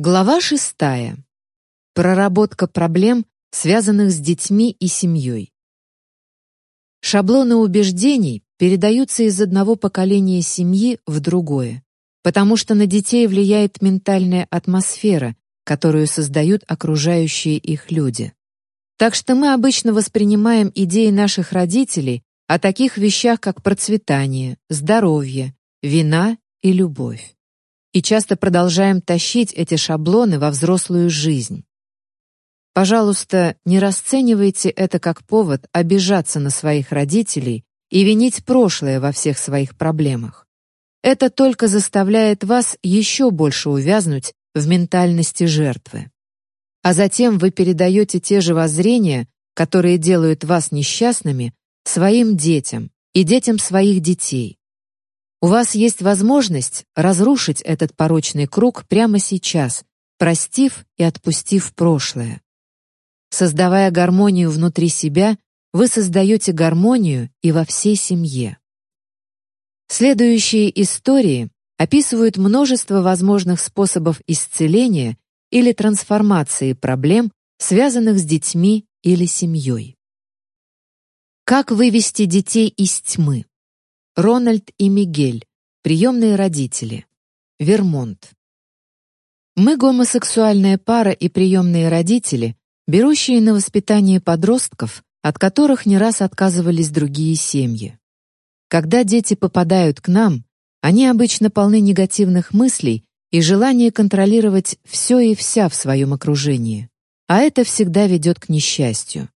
Глава шестая. Проработка проблем, связанных с детьми и семьей. Шаблоны убеждений передаются из одного поколения семьи в другое, потому что на детей влияет ментальная атмосфера, которую создают окружающие их люди. Так что мы обычно воспринимаем идеи наших родителей о таких вещах, как процветание, здоровье, вина и любовь и часто продолжаем тащить эти шаблоны во взрослую жизнь. Пожалуйста, не расценивайте это как повод обижаться на своих родителей и винить прошлое во всех своих проблемах. Это только заставляет вас еще больше увязнуть в ментальности жертвы. А затем вы передаете те же воззрения, которые делают вас несчастными, своим детям и детям своих детей. У вас есть возможность разрушить этот порочный круг прямо сейчас, простив и отпустив прошлое. Создавая гармонию внутри себя, вы создаете гармонию и во всей семье. Следующие истории описывают множество возможных способов исцеления или трансформации проблем, связанных с детьми или семьей. Как вывести детей из тьмы? Рональд и Мигель. Приемные родители. Вермонт. Мы гомосексуальная пара и приемные родители, берущие на воспитание подростков, от которых не раз отказывались другие семьи. Когда дети попадают к нам, они обычно полны негативных мыслей и желания контролировать все и вся в своем окружении. А это всегда ведет к несчастью.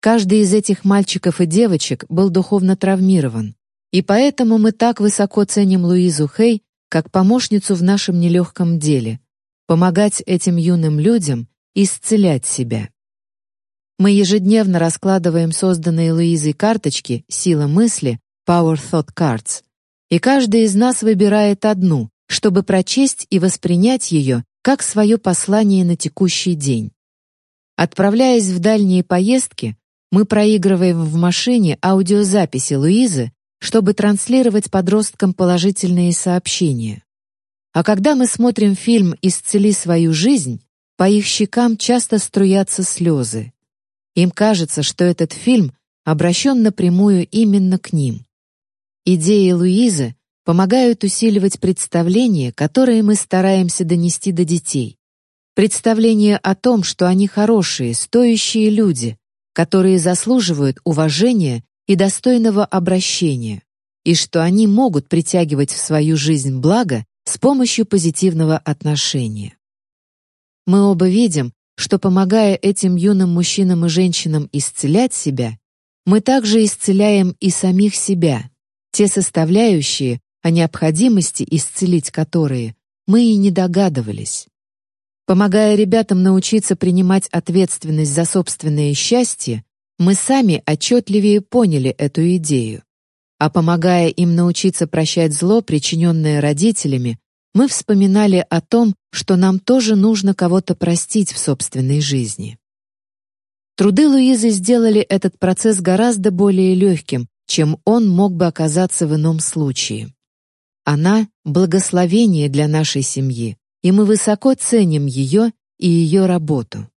Каждый из этих мальчиков и девочек был духовно травмирован, и поэтому мы так высоко ценим Луизу Хей как помощницу в нашем нелегком деле — помогать этим юным людям исцелять себя. Мы ежедневно раскладываем созданные Луизой карточки «Сила мысли» Power Thought Cards, и каждый из нас выбирает одну, чтобы прочесть и воспринять ее как свое послание на текущий день. Отправляясь в дальние поездки, мы проигрываем в машине аудиозаписи Луизы чтобы транслировать подросткам положительные сообщения. А когда мы смотрим фильм «Исцели свою жизнь», по их щекам часто струятся слезы. Им кажется, что этот фильм обращен напрямую именно к ним. Идеи Луизы помогают усиливать представление, которое мы стараемся донести до детей. Представление о том, что они хорошие, стоящие люди, которые заслуживают уважения и достойного обращения, и что они могут притягивать в свою жизнь благо с помощью позитивного отношения. Мы оба видим, что помогая этим юным мужчинам и женщинам исцелять себя, мы также исцеляем и самих себя, те составляющие, о необходимости исцелить которые мы и не догадывались. Помогая ребятам научиться принимать ответственность за собственное счастье, мы сами отчетливее поняли эту идею. А помогая им научиться прощать зло, причиненное родителями, мы вспоминали о том, что нам тоже нужно кого-то простить в собственной жизни. Труды Луизы сделали этот процесс гораздо более легким, чем он мог бы оказаться в ином случае. Она — благословение для нашей семьи, и мы высоко ценим ее и ее работу.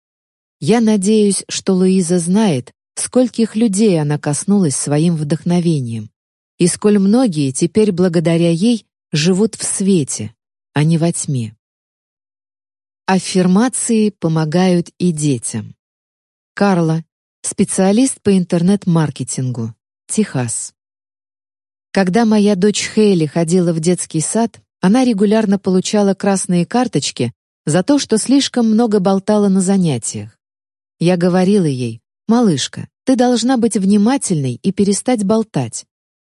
Я надеюсь, что Луиза знает, скольких людей она коснулась своим вдохновением, и сколь многие теперь благодаря ей живут в свете, а не во тьме. Аффирмации помогают и детям. Карла, специалист по интернет-маркетингу, Техас. Когда моя дочь Хейли ходила в детский сад, она регулярно получала красные карточки за то, что слишком много болтала на занятиях. Я говорила ей, «Малышка, ты должна быть внимательной и перестать болтать».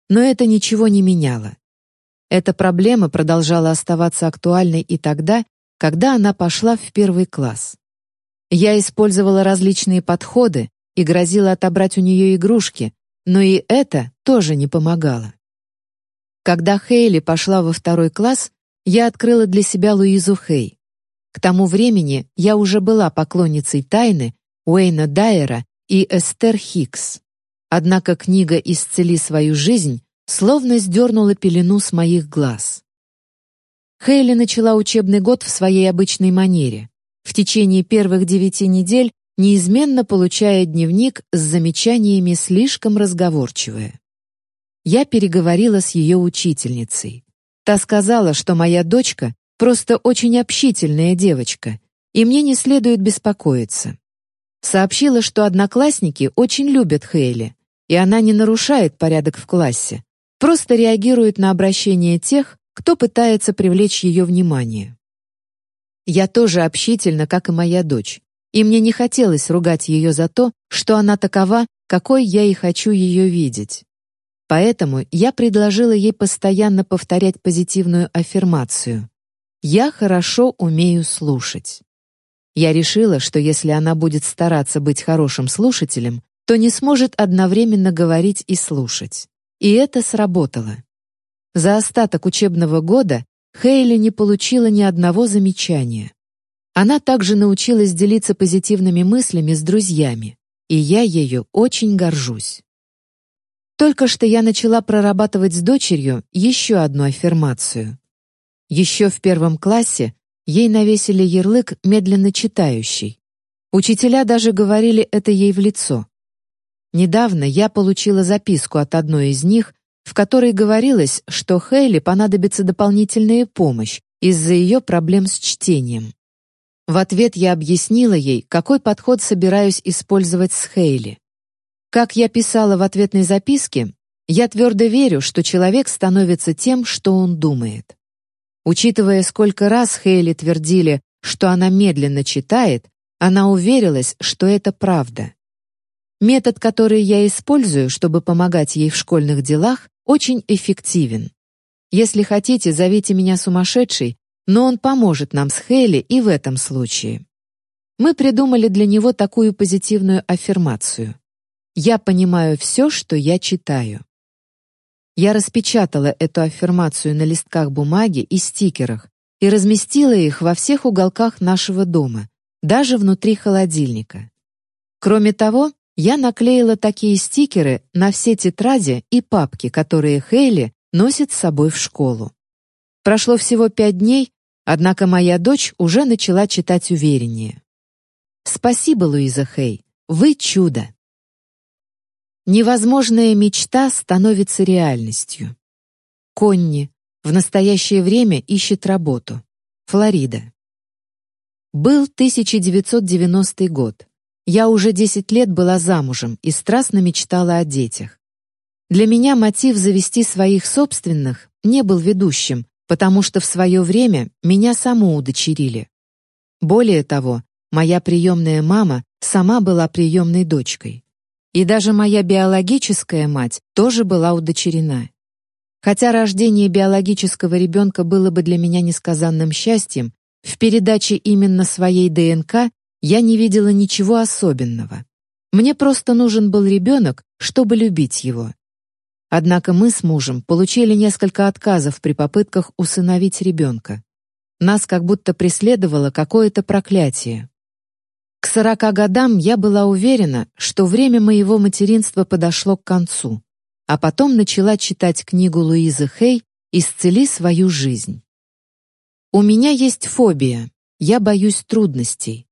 Но это ничего не меняло. Эта проблема продолжала оставаться актуальной и тогда, когда она пошла в первый класс. Я использовала различные подходы и грозила отобрать у нее игрушки, но и это тоже не помогало. Когда Хейли пошла во второй класс, я открыла для себя Луизу Хей. К тому времени я уже была поклонницей тайны Уэйна Дайера и Эстер Хикс. Однако книга «Исцели свою жизнь» словно сдернула пелену с моих глаз. Хейли начала учебный год в своей обычной манере. В течение первых девяти недель неизменно получая дневник с замечаниями слишком разговорчивая. Я переговорила с ее учительницей. Та сказала, что моя дочка просто очень общительная девочка, и мне не следует беспокоиться. Сообщила, что одноклассники очень любят Хейли, и она не нарушает порядок в классе, просто реагирует на обращение тех, кто пытается привлечь ее внимание. Я тоже общительна, как и моя дочь, и мне не хотелось ругать ее за то, что она такова, какой я и хочу ее видеть. Поэтому я предложила ей постоянно повторять позитивную аффирмацию. «Я хорошо умею слушать». Я решила, что если она будет стараться быть хорошим слушателем, то не сможет одновременно говорить и слушать. И это сработало. За остаток учебного года Хейли не получила ни одного замечания. Она также научилась делиться позитивными мыслями с друзьями, и я ею очень горжусь. Только что я начала прорабатывать с дочерью еще одну аффирмацию. Еще в первом классе ей навесили ярлык «медленно читающий». Учителя даже говорили это ей в лицо. Недавно я получила записку от одной из них, в которой говорилось, что Хейли понадобится дополнительная помощь из-за ее проблем с чтением. В ответ я объяснила ей, какой подход собираюсь использовать с Хейли. Как я писала в ответной записке, я твердо верю, что человек становится тем, что он думает. Учитывая, сколько раз Хейли твердили, что она медленно читает, она уверилась, что это правда. Метод, который я использую, чтобы помогать ей в школьных делах, очень эффективен. Если хотите, зовите меня сумасшедшей, но он поможет нам с Хейли и в этом случае. Мы придумали для него такую позитивную аффирмацию. «Я понимаю все, что я читаю». Я распечатала эту аффирмацию на листках бумаги и стикерах и разместила их во всех уголках нашего дома, даже внутри холодильника. Кроме того, я наклеила такие стикеры на все тетради и папки, которые Хейли носит с собой в школу. Прошло всего пять дней, однако моя дочь уже начала читать увереннее. Спасибо, Луиза Хей, вы чудо. Невозможная мечта становится реальностью. Конни в настоящее время ищет работу. Флорида. Был 1990 год. Я уже 10 лет была замужем и страстно мечтала о детях. Для меня мотив завести своих собственных не был ведущим, потому что в свое время меня саму удочерили. Более того, моя приемная мама сама была приемной дочкой. И даже моя биологическая мать тоже была удочерена. Хотя рождение биологического ребенка было бы для меня несказанным счастьем, в передаче именно своей ДНК я не видела ничего особенного. Мне просто нужен был ребенок, чтобы любить его. Однако мы с мужем получили несколько отказов при попытках усыновить ребенка. Нас как будто преследовало какое-то проклятие. К сорока годам я была уверена, что время моего материнства подошло к концу, а потом начала читать книгу Луизы Хей «Исцели свою жизнь». У меня есть фобия, я боюсь трудностей.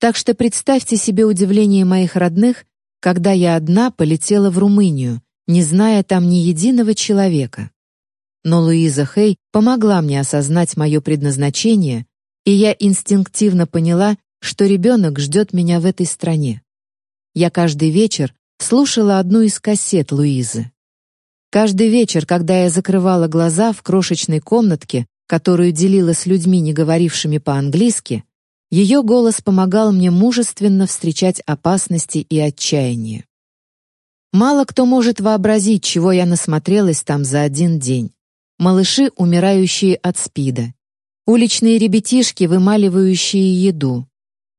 Так что представьте себе удивление моих родных, когда я одна полетела в Румынию, не зная там ни единого человека. Но Луиза Хей помогла мне осознать мое предназначение, и я инстинктивно поняла, что ребенок ждет меня в этой стране. Я каждый вечер слушала одну из кассет Луизы. Каждый вечер, когда я закрывала глаза в крошечной комнатке, которую делила с людьми, не говорившими по-английски, ее голос помогал мне мужественно встречать опасности и отчаяние. Мало кто может вообразить, чего я насмотрелась там за один день. Малыши, умирающие от СПИДа. Уличные ребятишки, вымаливающие еду.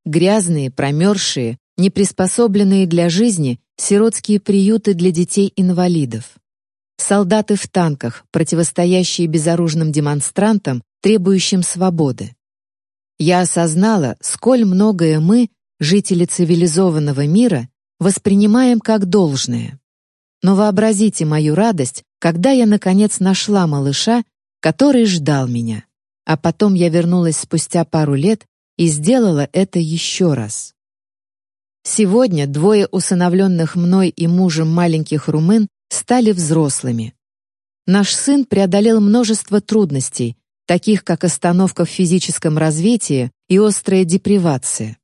Грязные, промерзшие, неприспособленные для жизни сиротские приюты для детей-инвалидов. Солдаты в танках, противостоящие безоружным демонстрантам, требующим свободы. Я осознала, сколь многое мы, жители цивилизованного мира, воспринимаем как должное. Но вообразите мою радость, когда я наконец нашла малыша, который ждал меня. а потом я вернулась спустя пару лет и сделала это еще раз. Сегодня двое усыновленных мной и мужем маленьких румын стали взрослыми. Наш сын преодолел множество трудностей, таких как остановка в физическом развитии и острая депривация.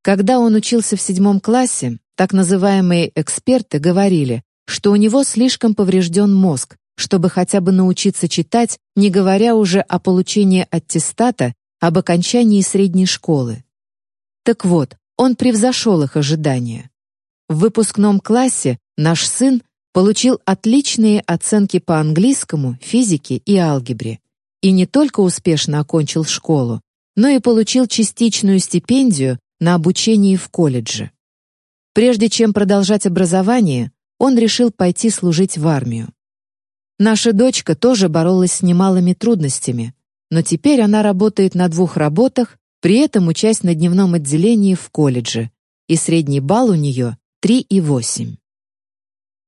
Когда он учился в седьмом классе, так называемые эксперты говорили, что у него слишком поврежден мозг, чтобы хотя бы научиться читать, не говоря уже о получении аттестата об окончании средней школы. Так вот, он превзошел их ожидания. В выпускном классе наш сын получил отличные оценки по английскому, физике и алгебре и не только успешно окончил школу, но и получил частичную стипендию на обучение в колледже. Прежде чем продолжать образование, он решил пойти служить в армию. Наша дочка тоже боролась с немалыми трудностями, но теперь она работает на двух работах, при этом учась на дневном отделении в колледже, и средний балл у нее 3,8.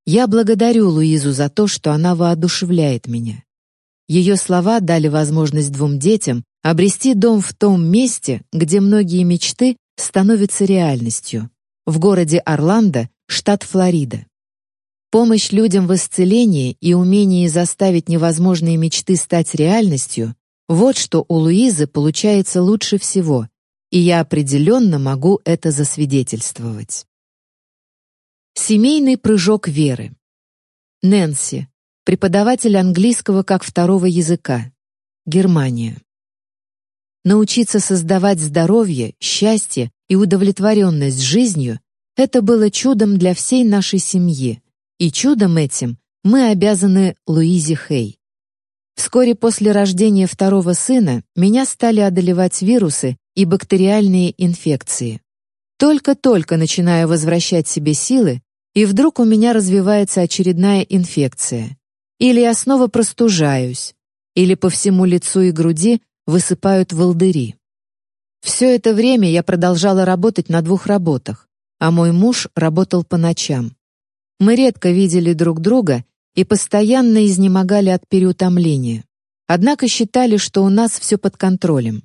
Я благодарю Луизу за то, что она воодушевляет меня. Ее слова дали возможность двум детям обрести дом в том месте, где многие мечты становятся реальностью, в городе Орландо, штат Флорида. Помощь людям в исцелении и умении заставить невозможные мечты стать реальностью — вот что у Луизы получается лучше всего, и я определенно могу это засвидетельствовать. Семейный прыжок веры. Нэнси, преподаватель английского как второго языка. Германия. Научиться создавать здоровье, счастье и удовлетворенность жизнью — это было чудом для всей нашей семьи, и чудом этим мы обязаны Луизе Хей. Вскоре после рождения второго сына меня стали одолевать вирусы и бактериальные инфекции. Только-только начинаю возвращать себе силы, и вдруг у меня развивается очередная инфекция. Или я снова простужаюсь, или по всему лицу и груди высыпают волдыри. Все это время я продолжала работать на двух работах, а мой муж работал по ночам. Мы редко видели друг друга и постоянно изнемогали от переутомления. Однако считали, что у нас все под контролем.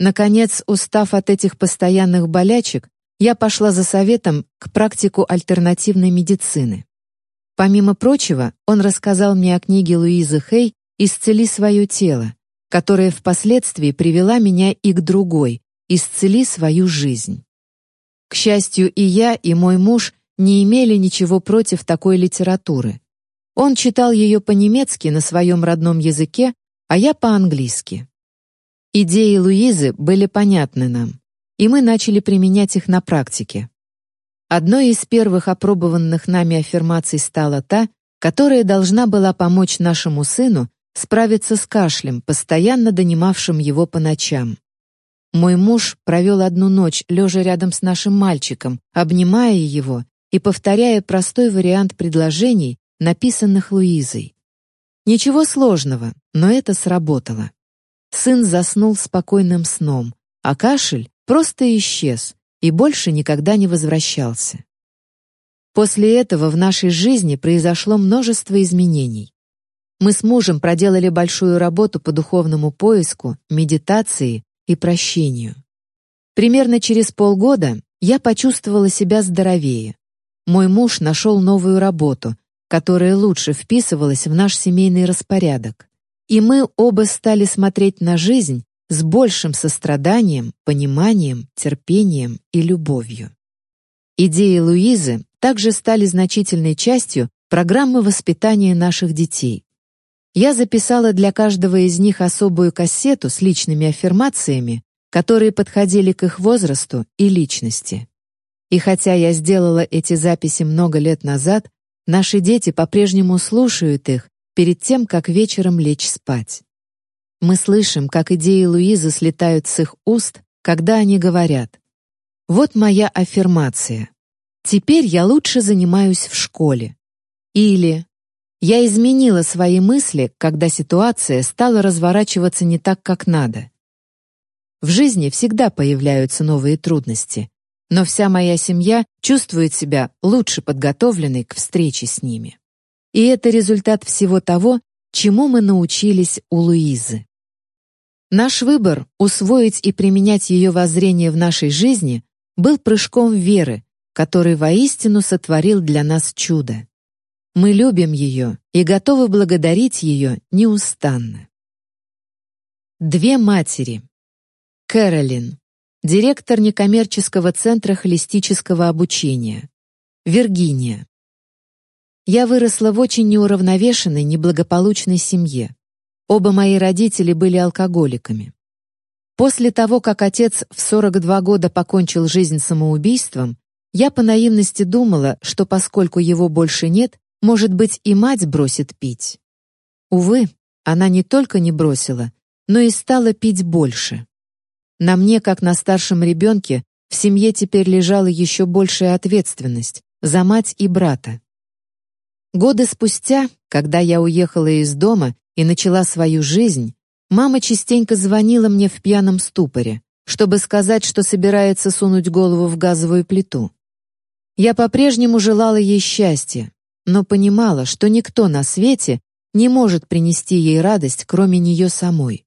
Наконец, устав от этих постоянных болячек, я пошла за советом к практику альтернативной медицины. Помимо прочего, он рассказал мне о книге Луизы Хей «Исцели свое тело», которая впоследствии привела меня и к другой «Исцели свою жизнь». К счастью, и я, и мой муж не имели ничего против такой литературы. Он читал ее по-немецки на своем родном языке, а я по-английски. Идеи Луизы были понятны нам, и мы начали применять их на практике. Одной из первых опробованных нами аффирмаций стала та, которая должна была помочь нашему сыну справиться с кашлем, постоянно донимавшим его по ночам. Мой муж провел одну ночь, лежа рядом с нашим мальчиком, обнимая его и повторяя простой вариант предложений, написанных Луизой. Ничего сложного, но это сработало. Сын заснул спокойным сном, а кашель просто исчез и больше никогда не возвращался. После этого в нашей жизни произошло множество изменений. Мы с мужем проделали большую работу по духовному поиску, медитации и прощению. Примерно через полгода я почувствовала себя здоровее, мой муж нашел новую работу, которая лучше вписывалась в наш семейный распорядок. И мы оба стали смотреть на жизнь с большим состраданием, пониманием, терпением и любовью. Идеи Луизы также стали значительной частью программы воспитания наших детей. Я записала для каждого из них особую кассету с личными аффирмациями, которые подходили к их возрасту и личности. И хотя я сделала эти записи много лет назад, наши дети по-прежнему слушают их перед тем, как вечером лечь спать. Мы слышим, как идеи Луизы слетают с их уст, когда они говорят «Вот моя аффирмация. Теперь я лучше занимаюсь в школе». Или «Я изменила свои мысли, когда ситуация стала разворачиваться не так, как надо». В жизни всегда появляются новые трудности, но вся моя семья чувствует себя лучше подготовленной к встрече с ними. И это результат всего того, чему мы научились у Луизы. Наш выбор усвоить и применять ее воззрение в нашей жизни был прыжком веры, который воистину сотворил для нас чудо. Мы любим ее и готовы благодарить ее неустанно. Две матери. Кэролин, директор некоммерческого центра холистического обучения. Виргиния. Я выросла в очень неуравновешенной, неблагополучной семье. Оба мои родители были алкоголиками. После того, как отец в 42 года покончил жизнь самоубийством, я по наивности думала, что поскольку его больше нет, может быть, и мать бросит пить. Увы, она не только не бросила, но и стала пить больше. На мне, как на старшем ребенке, в семье теперь лежала еще большая ответственность за мать и брата. Годы спустя, когда я уехала из дома и начала свою жизнь, мама частенько звонила мне в пьяном ступоре, чтобы сказать, что собирается сунуть голову в газовую плиту. Я по-прежнему желала ей счастья, но понимала, что никто на свете не может принести ей радость, кроме нее самой.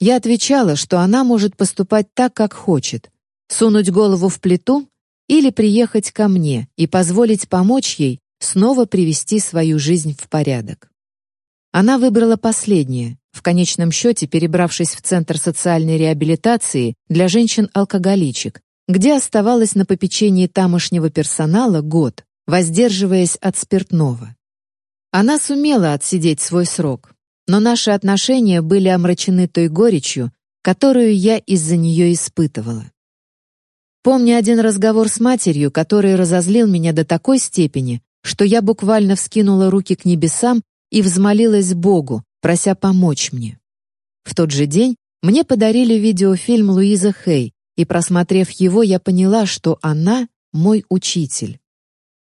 Я отвечала, что она может поступать так, как хочет, сунуть голову в плиту или приехать ко мне и позволить помочь ей снова привести свою жизнь в порядок. Она выбрала последнее, в конечном счете перебравшись в Центр социальной реабилитации для женщин-алкоголичек, где оставалась на попечении тамошнего персонала год, воздерживаясь от спиртного. Она сумела отсидеть свой срок, но наши отношения были омрачены той горечью, которую я из-за нее испытывала. Помню один разговор с матерью, который разозлил меня до такой степени, что я буквально вскинула руки к небесам и взмолилась Богу, прося помочь мне. В тот же день мне подарили видеофильм Луиза Хей, и просмотрев его, я поняла, что она мой учитель.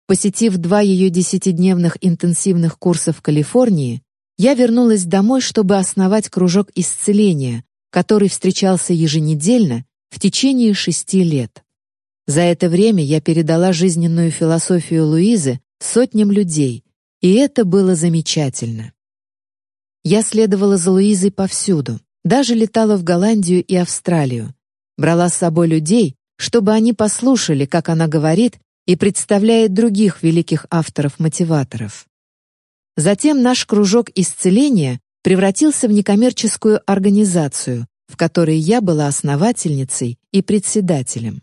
Посетив два ее десятидневных интенсивных курса в Калифорнии, я вернулась домой, чтобы основать кружок исцеления, который встречался еженедельно в течение шести лет. За это время я передала жизненную философию Луизы сотням людей, и это было замечательно. Я следовала за Луизой повсюду, даже летала в Голландию и Австралию, брала с собой людей, чтобы они послушали, как она говорит и представляет других великих авторов-мотиваторов. Затем наш кружок исцеления превратился в некоммерческую организацию, в которой я была основательницей и председателем.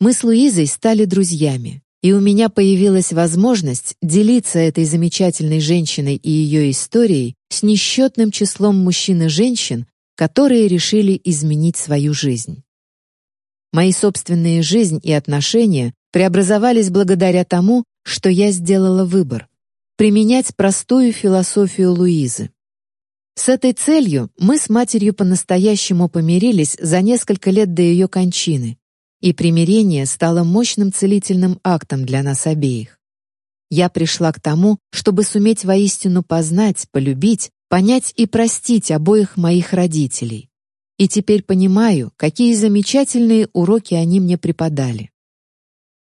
Мы с Луизой стали друзьями и у меня появилась возможность делиться этой замечательной женщиной и ее историей с несчетным числом мужчин и женщин, которые решили изменить свою жизнь. Мои собственные жизнь и отношения преобразовались благодаря тому, что я сделала выбор — применять простую философию Луизы. С этой целью мы с матерью по-настоящему помирились за несколько лет до ее кончины, и примирение стало мощным целительным актом для нас обеих. Я пришла к тому, чтобы суметь воистину познать, полюбить, понять и простить обоих моих родителей. И теперь понимаю, какие замечательные уроки они мне преподали.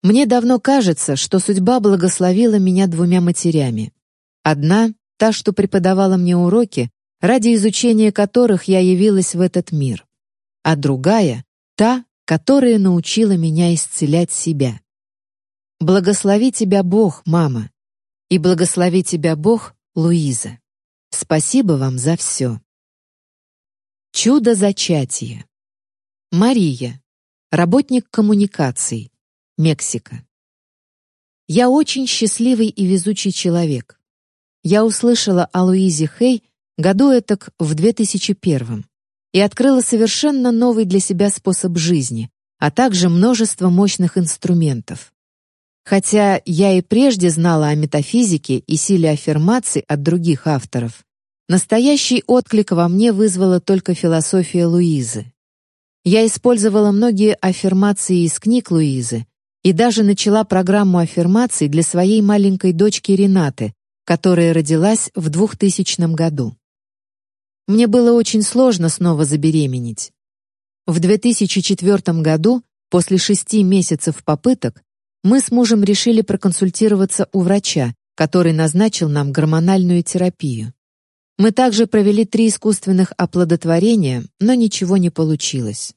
Мне давно кажется, что судьба благословила меня двумя матерями. Одна — та, что преподавала мне уроки, ради изучения которых я явилась в этот мир. А другая — та, которая научила меня исцелять себя. Благослови тебя Бог, мама, и благослови тебя Бог, Луиза. Спасибо вам за все. Чудо зачатия. Мария, работник коммуникаций, Мексика. Я очень счастливый и везучий человек. Я услышала о Луизе Хей году этак в 2001 и открыла совершенно новый для себя способ жизни, а также множество мощных инструментов. Хотя я и прежде знала о метафизике и силе аффирмаций от других авторов, настоящий отклик во мне вызвала только философия Луизы. Я использовала многие аффирмации из книг Луизы и даже начала программу аффирмаций для своей маленькой дочки Ренаты, которая родилась в 2000 году. Мне было очень сложно снова забеременеть. В 2004 году, после шести месяцев попыток, мы с мужем решили проконсультироваться у врача, который назначил нам гормональную терапию. Мы также провели три искусственных оплодотворения, но ничего не получилось.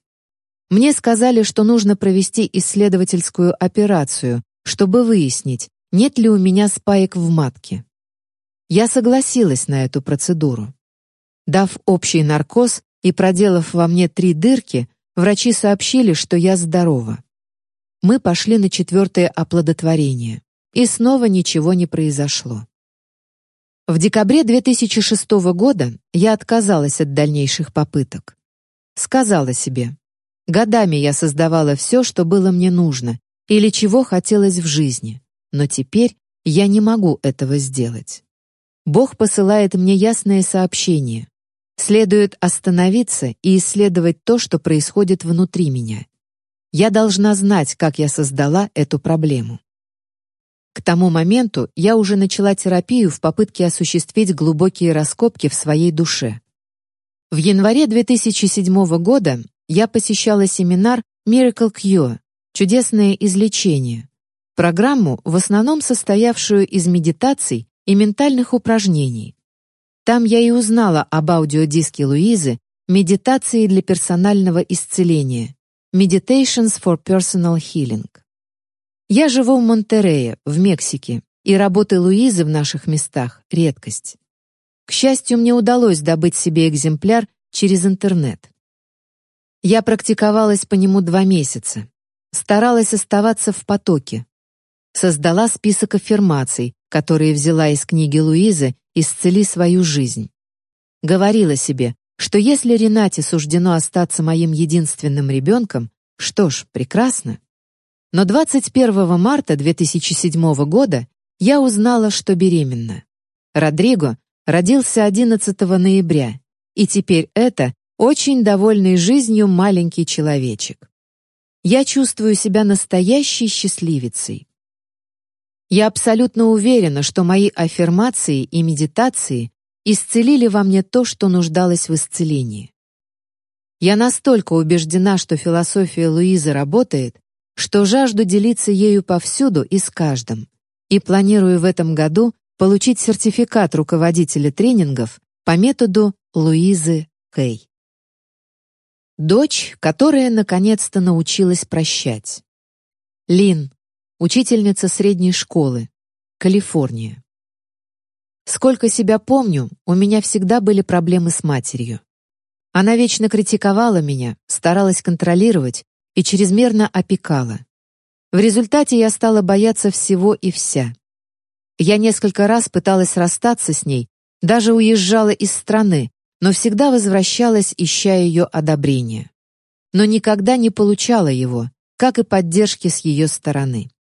Мне сказали, что нужно провести исследовательскую операцию, чтобы выяснить, нет ли у меня спаек в матке. Я согласилась на эту процедуру. Дав общий наркоз и проделав во мне три дырки, врачи сообщили, что я здорова. Мы пошли на четвертое оплодотворение, и снова ничего не произошло. В декабре 2006 года я отказалась от дальнейших попыток. Сказала себе, годами я создавала все, что было мне нужно или чего хотелось в жизни, но теперь я не могу этого сделать. Бог посылает мне ясное сообщение. Следует остановиться и исследовать то, что происходит внутри меня. Я должна знать, как я создала эту проблему. К тому моменту я уже начала терапию в попытке осуществить глубокие раскопки в своей душе. В январе 2007 года я посещала семинар Miracle Cure «Чудесное излечение», программу, в основном состоявшую из медитаций и ментальных упражнений. Там я и узнала об аудиодиске Луизы «Медитации для персонального исцеления» Meditations for Personal Healing. Я живу в Монтерее, в Мексике, и работы Луизы в наших местах — редкость. К счастью, мне удалось добыть себе экземпляр через интернет. Я практиковалась по нему два месяца, старалась оставаться в потоке. Создала список аффирмаций, которые взяла из книги Луизы «Исцели свою жизнь». Говорила себе, что если Ренате суждено остаться моим единственным ребенком, что ж, прекрасно. Но 21 марта 2007 года я узнала, что беременна. Родриго родился 11 ноября, и теперь это очень довольный жизнью маленький человечек. Я чувствую себя настоящей счастливицей. Я абсолютно уверена, что мои аффирмации и медитации исцелили во мне то, что нуждалось в исцелении. Я настолько убеждена, что философия Луизы работает, что жажду делиться ею повсюду и с каждым, и планирую в этом году получить сертификат руководителя тренингов по методу Луизы Кей. Дочь, которая наконец-то научилась прощать. Лин, учительница средней школы, Калифорния. Сколько себя помню, у меня всегда были проблемы с матерью. Она вечно критиковала меня, старалась контролировать и чрезмерно опекала. В результате я стала бояться всего и вся. Я несколько раз пыталась расстаться с ней, даже уезжала из страны, но всегда возвращалась, ища ее одобрения. Но никогда не получала его, как и поддержки с ее стороны.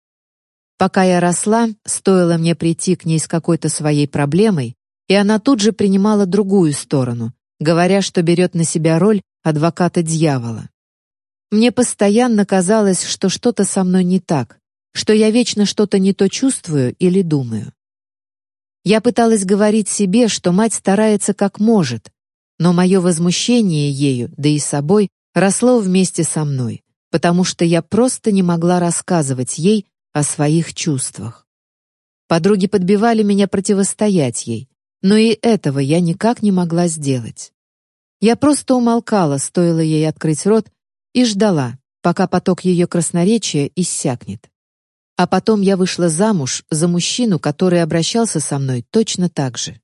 Пока я росла, стоило мне прийти к ней с какой-то своей проблемой, и она тут же принимала другую сторону, говоря, что берет на себя роль адвоката дьявола. Мне постоянно казалось, что что-то со мной не так, что я вечно что-то не то чувствую или думаю. Я пыталась говорить себе, что мать старается как может, но мое возмущение ею, да и собой, росло вместе со мной, потому что я просто не могла рассказывать ей о своих чувствах. Подруги подбивали меня противостоять ей, но и этого я никак не могла сделать. Я просто умолкала, стоило ей открыть рот, и ждала, пока поток ее красноречия иссякнет. А потом я вышла замуж за мужчину, который обращался со мной точно так же.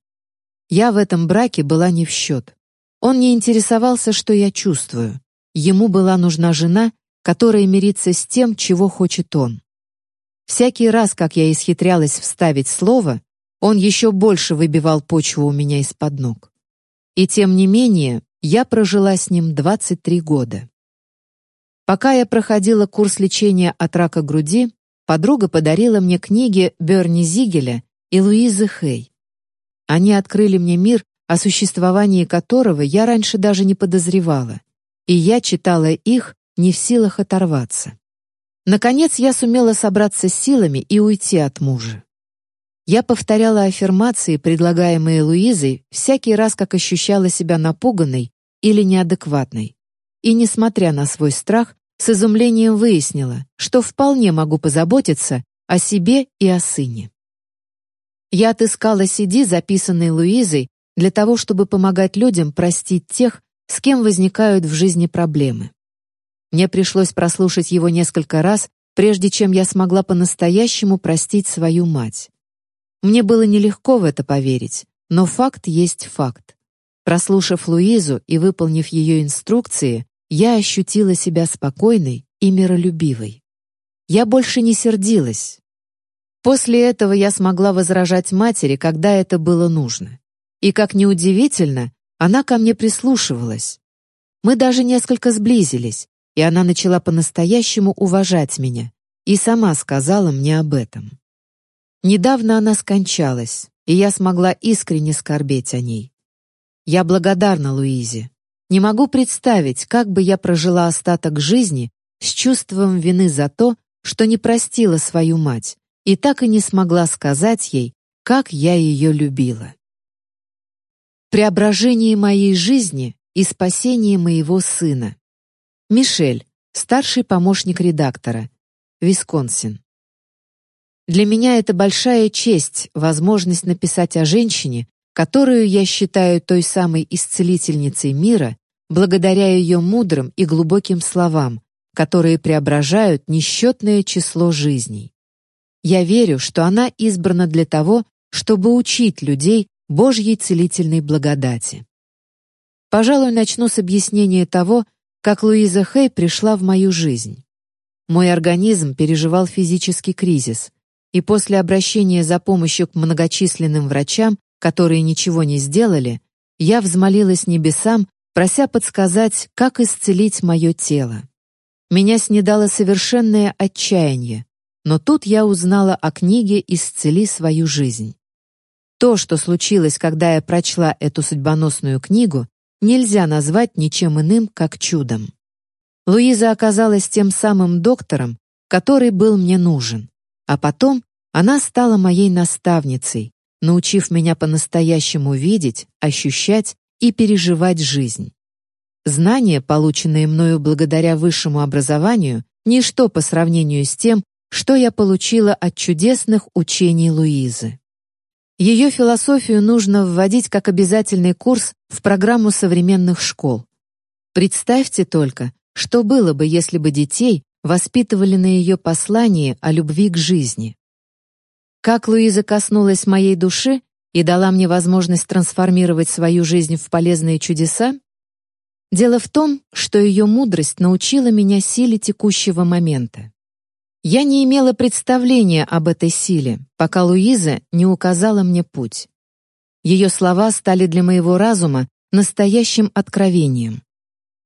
Я в этом браке была не в счет. Он не интересовался, что я чувствую. Ему была нужна жена, которая мирится с тем, чего хочет он. Всякий раз, как я исхитрялась вставить слово, он еще больше выбивал почву у меня из-под ног. И тем не менее, я прожила с ним 23 года. Пока я проходила курс лечения от рака груди, подруга подарила мне книги Берни Зигеля и Луизы Хей. Они открыли мне мир, о существовании которого я раньше даже не подозревала, и я читала их, не в силах оторваться. Наконец я сумела собраться с силами и уйти от мужа. Я повторяла аффирмации, предлагаемые Луизой, всякий раз, как ощущала себя напуганной или неадекватной и, несмотря на свой страх, с изумлением выяснила, что вполне могу позаботиться о себе и о сыне. Я отыскала CD, записанный Луизой, для того, чтобы помогать людям простить тех, с кем возникают в жизни проблемы. Мне пришлось прослушать его несколько раз, прежде чем я смогла по-настоящему простить свою мать. Мне было нелегко в это поверить, но факт есть факт. Прослушав Луизу и выполнив ее инструкции, я ощутила себя спокойной и миролюбивой. Я больше не сердилась. После этого я смогла возражать матери, когда это было нужно. И, как ни удивительно, она ко мне прислушивалась. Мы даже несколько сблизились, и она начала по-настоящему уважать меня и сама сказала мне об этом. Недавно она скончалась, и я смогла искренне скорбеть о ней. Я благодарна Луизе. Не могу представить, как бы я прожила остаток жизни с чувством вины за то, что не простила свою мать и так и не смогла сказать ей, как я ее любила. Преображение моей жизни и спасение моего сына. Мишель, старший помощник редактора, Висконсин. Для меня это большая честь, возможность написать о женщине, которую я считаю той самой исцелительницей мира, благодаря ее мудрым и глубоким словам, которые преображают несчетное число жизней. Я верю, что она избрана для того, чтобы учить людей Божьей целительной благодати. Пожалуй, начну с объяснения того, как Луиза Хей пришла в мою жизнь. Мой организм переживал физический кризис, и после обращения за помощью к многочисленным врачам, которые ничего не сделали, я взмолилась небесам, прося подсказать, как исцелить мое тело. Меня снедало совершенное отчаяние, но тут я узнала о книге «Исцели свою жизнь». То, что случилось, когда я прочла эту судьбоносную книгу, нельзя назвать ничем иным, как чудом. Луиза оказалась тем самым доктором, который был мне нужен, а потом она стала моей наставницей, научив меня по-настоящему видеть, ощущать и переживать жизнь. Знания, полученные мною благодаря высшему образованию, ничто по сравнению с тем, что я получила от чудесных учений Луизы. Ее философию нужно вводить как обязательный курс в программу современных школ. Представьте только, что было бы, если бы детей воспитывали на ее послании о любви к жизни. Как Луиза коснулась моей души и дала мне возможность трансформировать свою жизнь в полезные чудеса, Дело в том, что ее мудрость научила меня силе текущего момента. Я не имела представления об этой силе, пока Луиза не указала мне путь. Ее слова стали для моего разума настоящим откровением.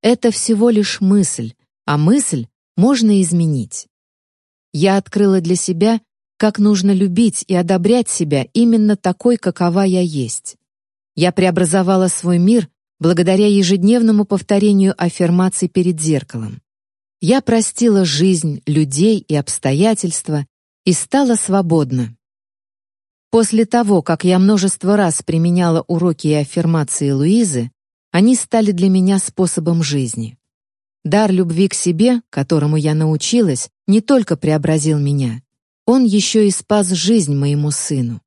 Это всего лишь мысль, а мысль можно изменить. Я открыла для себя, как нужно любить и одобрять себя именно такой, какова я есть. Я преобразовала свой мир благодаря ежедневному повторению аффирмаций перед зеркалом. Я простила жизнь, людей и обстоятельства и стала свободна. После того, как я множество раз применяла уроки и аффирмации Луизы, они стали для меня способом жизни. Дар любви к себе, которому я научилась, не только преобразил меня, он еще и спас жизнь моему сыну.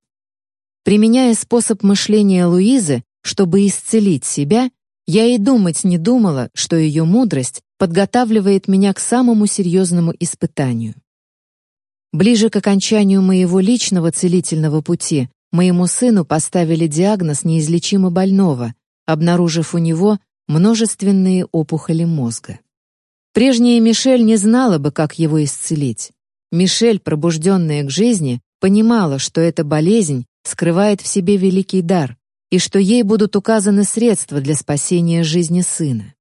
Применяя способ мышления Луизы, чтобы исцелить себя, я и думать не думала, что ее мудрость подготавливает меня к самому серьезному испытанию. Ближе к окончанию моего личного целительного пути моему сыну поставили диагноз неизлечимо больного, обнаружив у него множественные опухоли мозга. Прежняя Мишель не знала бы, как его исцелить. Мишель, пробужденная к жизни, понимала, что эта болезнь скрывает в себе великий дар, и что ей будут указаны средства для спасения жизни сына.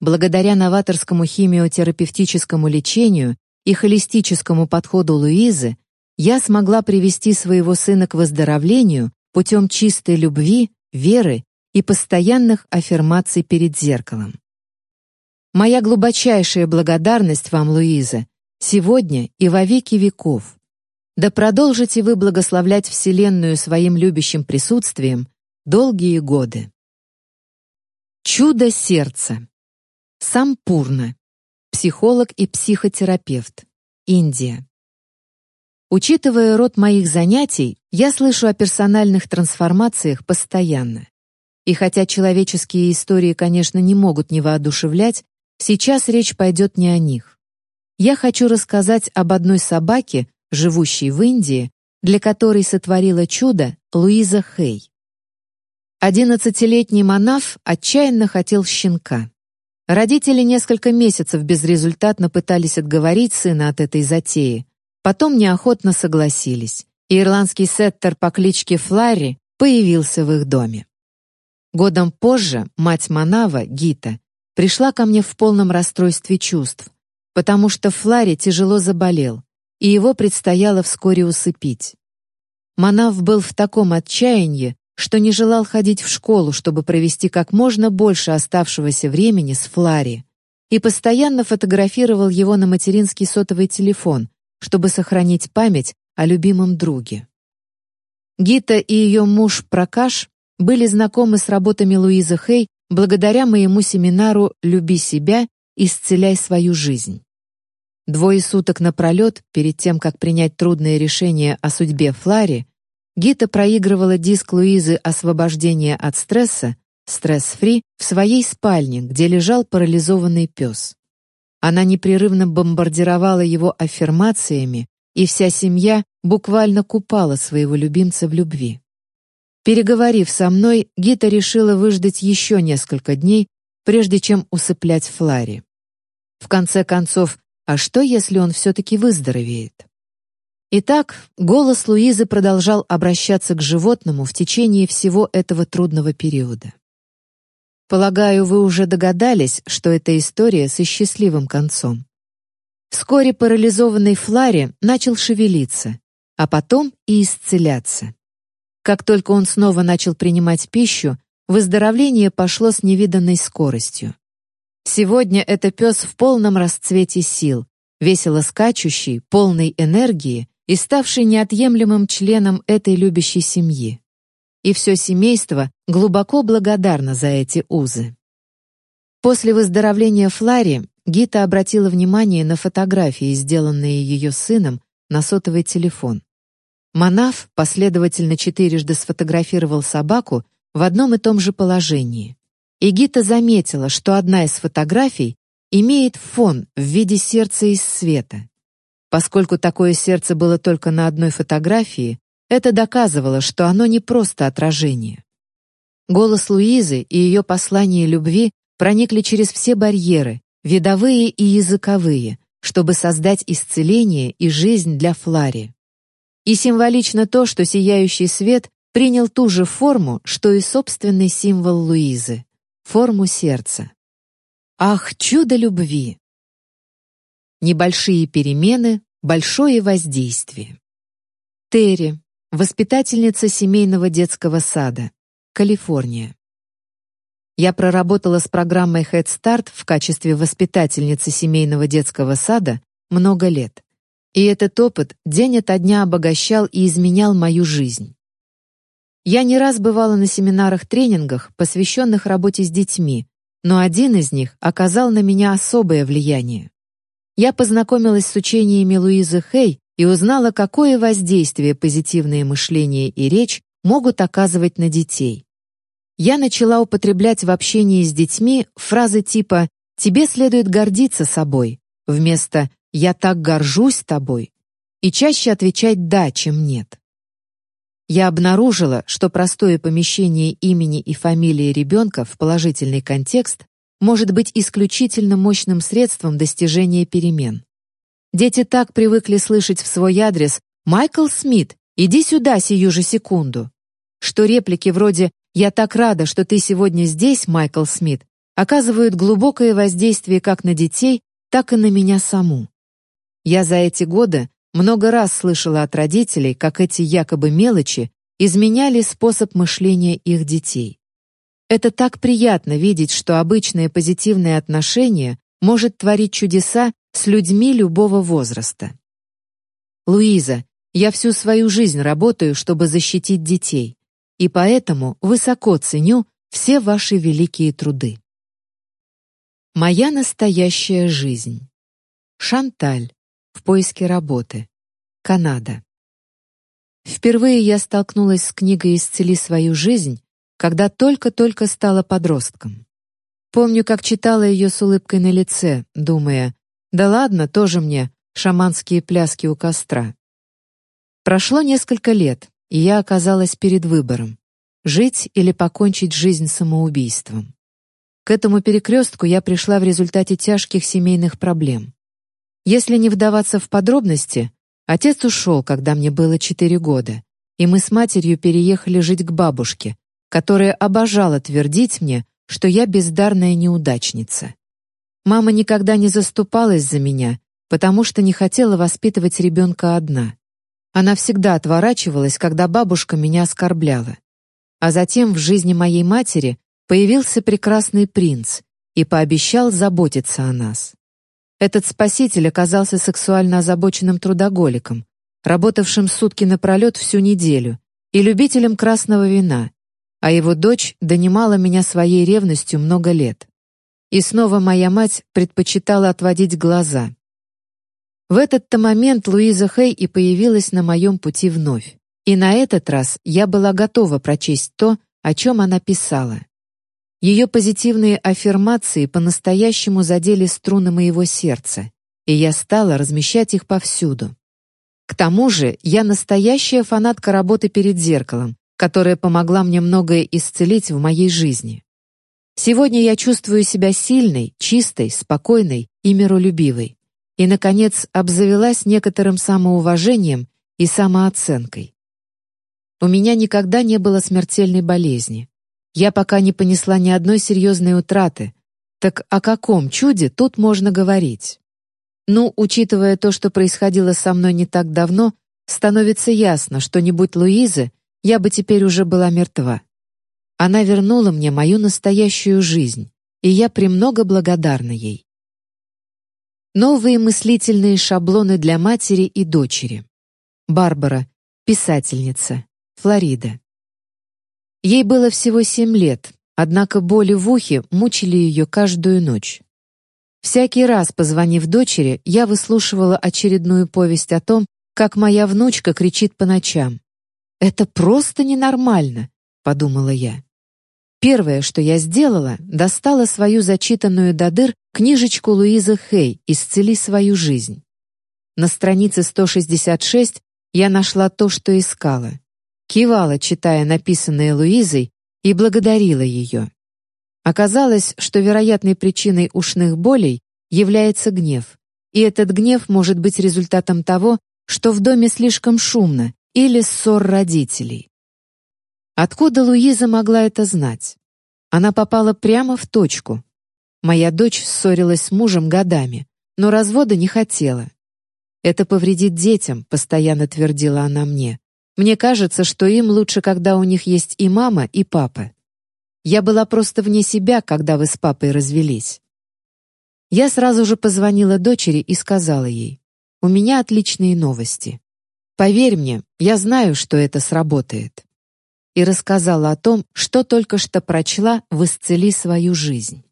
Благодаря новаторскому химиотерапевтическому лечению и холистическому подходу Луизы я смогла привести своего сына к выздоровлению путем чистой любви, веры и постоянных аффирмаций перед зеркалом. Моя глубочайшая благодарность вам, Луиза, сегодня и во веки веков. Да продолжите вы благословлять Вселенную своим любящим присутствием долгие годы. Чудо сердца. Сампурна. Психолог и психотерапевт. Индия. Учитывая род моих занятий, я слышу о персональных трансформациях постоянно. И хотя человеческие истории, конечно, не могут не воодушевлять, сейчас речь пойдет не о них. Я хочу рассказать об одной собаке, живущей в Индии, для которой сотворила чудо Луиза Хей. Одиннадцатилетний Манаф отчаянно хотел щенка. Родители несколько месяцев безрезультатно пытались отговорить сына от этой затеи, потом неохотно согласились, и ирландский сеттер по кличке Фларри появился в их доме. Годом позже мать Манава, Гита, пришла ко мне в полном расстройстве чувств, потому что Фларри тяжело заболел, и его предстояло вскоре усыпить. Манав был в таком отчаянии, что не желал ходить в школу, чтобы провести как можно больше оставшегося времени с Флари, и постоянно фотографировал его на материнский сотовый телефон, чтобы сохранить память о любимом друге. Гита и ее муж Пракаш были знакомы с работами Луизы Хей благодаря моему семинару «Люби себя, исцеляй свою жизнь». Двое суток напролет, перед тем, как принять трудное решение о судьбе Флари, Гита проигрывала диск Луизы «Освобождение от стресса» «Стресс-фри» в своей спальне, где лежал парализованный пес. Она непрерывно бомбардировала его аффирмациями, и вся семья буквально купала своего любимца в любви. Переговорив со мной, Гита решила выждать еще несколько дней, прежде чем усыплять Флари. В конце концов, а что, если он все-таки выздоровеет? Итак, голос Луизы продолжал обращаться к животному в течение всего этого трудного периода. Полагаю, вы уже догадались, что это история со счастливым концом. Вскоре парализованный Флари начал шевелиться, а потом и исцеляться. Как только он снова начал принимать пищу, выздоровление пошло с невиданной скоростью. Сегодня это пес в полном расцвете сил, весело скачущий, полный энергии и ставший неотъемлемым членом этой любящей семьи. И все семейство глубоко благодарно за эти узы. После выздоровления Флари Гита обратила внимание на фотографии, сделанные ее сыном, на сотовый телефон. Манав последовательно четырежды сфотографировал собаку в одном и том же положении. И Гита заметила, что одна из фотографий имеет фон в виде сердца из света. Поскольку такое сердце было только на одной фотографии, это доказывало, что оно не просто отражение. Голос Луизы и ее послание любви проникли через все барьеры, видовые и языковые, чтобы создать исцеление и жизнь для Флари. И символично то, что сияющий свет принял ту же форму, что и собственный символ Луизы форму сердца. Ах, чудо любви! Небольшие перемены, большое воздействие. Терри, воспитательница семейного детского сада, Калифорния. Я проработала с программой Head Start в качестве воспитательницы семейного детского сада много лет. И этот опыт день ото дня обогащал и изменял мою жизнь. Я не раз бывала на семинарах-тренингах, посвященных работе с детьми, но один из них оказал на меня особое влияние. Я познакомилась с учениями Луизы Хей и узнала, какое воздействие позитивное мышление и речь могут оказывать на детей. Я начала употреблять в общении с детьми фразы типа «тебе следует гордиться собой» вместо «я так горжусь тобой» и чаще отвечать «да», чем «нет». Я обнаружила, что простое помещение имени и фамилии ребенка в положительный контекст может быть исключительно мощным средством достижения перемен. Дети так привыкли слышать в свой адрес «Майкл Смит, иди сюда сию же секунду», что реплики вроде «Я так рада, что ты сегодня здесь, Майкл Смит», оказывают глубокое воздействие как на детей, так и на меня саму. Я за эти годы много раз слышала от родителей, как эти якобы мелочи изменяли способ мышления их детей. Это так приятно видеть, что обычное позитивное отношение может творить чудеса с людьми любого возраста. Луиза, я всю свою жизнь работаю, чтобы защитить детей, и поэтому высоко ценю все ваши великие труды. Моя настоящая жизнь. Шанталь в поиске работы. Канада. Впервые я столкнулась с книгой «Исцели свою жизнь», когда только-только стала подростком. Помню, как читала ее с улыбкой на лице, думая, «Да ладно, тоже мне шаманские пляски у костра». Прошло несколько лет, и я оказалась перед выбором — жить или покончить жизнь самоубийством. К этому перекрестку я пришла в результате тяжких семейных проблем. Если не вдаваться в подробности, отец ушел, когда мне было четыре года, и мы с матерью переехали жить к бабушке, которая обожала твердить мне, что я бездарная неудачница. Мама никогда не заступалась за меня, потому что не хотела воспитывать ребенка одна. Она всегда отворачивалась, когда бабушка меня оскорбляла. А затем в жизни моей матери появился прекрасный принц и пообещал заботиться о нас. Этот спаситель оказался сексуально озабоченным трудоголиком, работавшим сутки напролет всю неделю, и любителем красного вина, а его дочь донимала меня своей ревностью много лет. И снова моя мать предпочитала отводить глаза. В этот-то момент Луиза Хей и появилась на моем пути вновь. И на этот раз я была готова прочесть то, о чем она писала. Ее позитивные аффирмации по-настоящему задели струны моего сердца, и я стала размещать их повсюду. К тому же, я настоящая фанатка работы перед зеркалом, которая помогла мне многое исцелить в моей жизни. Сегодня я чувствую себя сильной, чистой, спокойной и миролюбивой. И, наконец, обзавелась некоторым самоуважением и самооценкой. У меня никогда не было смертельной болезни. Я пока не понесла ни одной серьезной утраты. Так о каком чуде тут можно говорить? Ну, учитывая то, что происходило со мной не так давно, становится ясно, что не будь Луизы, я бы теперь уже была мертва. Она вернула мне мою настоящую жизнь, и я премного благодарна ей. Новые мыслительные шаблоны для матери и дочери. Барбара, писательница, Флорида. Ей было всего семь лет, однако боли в ухе мучили ее каждую ночь. Всякий раз, позвонив дочери, я выслушивала очередную повесть о том, как моя внучка кричит по ночам. «Это просто ненормально», — подумала я. Первое, что я сделала, достала свою зачитанную до дыр книжечку Луизы Хей «Исцели свою жизнь». На странице 166 я нашла то, что искала кивала, читая написанное Луизой, и благодарила ее. Оказалось, что вероятной причиной ушных болей является гнев, и этот гнев может быть результатом того, что в доме слишком шумно или ссор родителей. Откуда Луиза могла это знать? Она попала прямо в точку. Моя дочь ссорилась с мужем годами, но развода не хотела. «Это повредит детям», — постоянно твердила она мне. Мне кажется, что им лучше, когда у них есть и мама, и папа. Я была просто вне себя, когда вы с папой развелись. Я сразу же позвонила дочери и сказала ей, «У меня отличные новости. Поверь мне, я знаю, что это сработает». И рассказала о том, что только что прочла в «Исцели свою жизнь».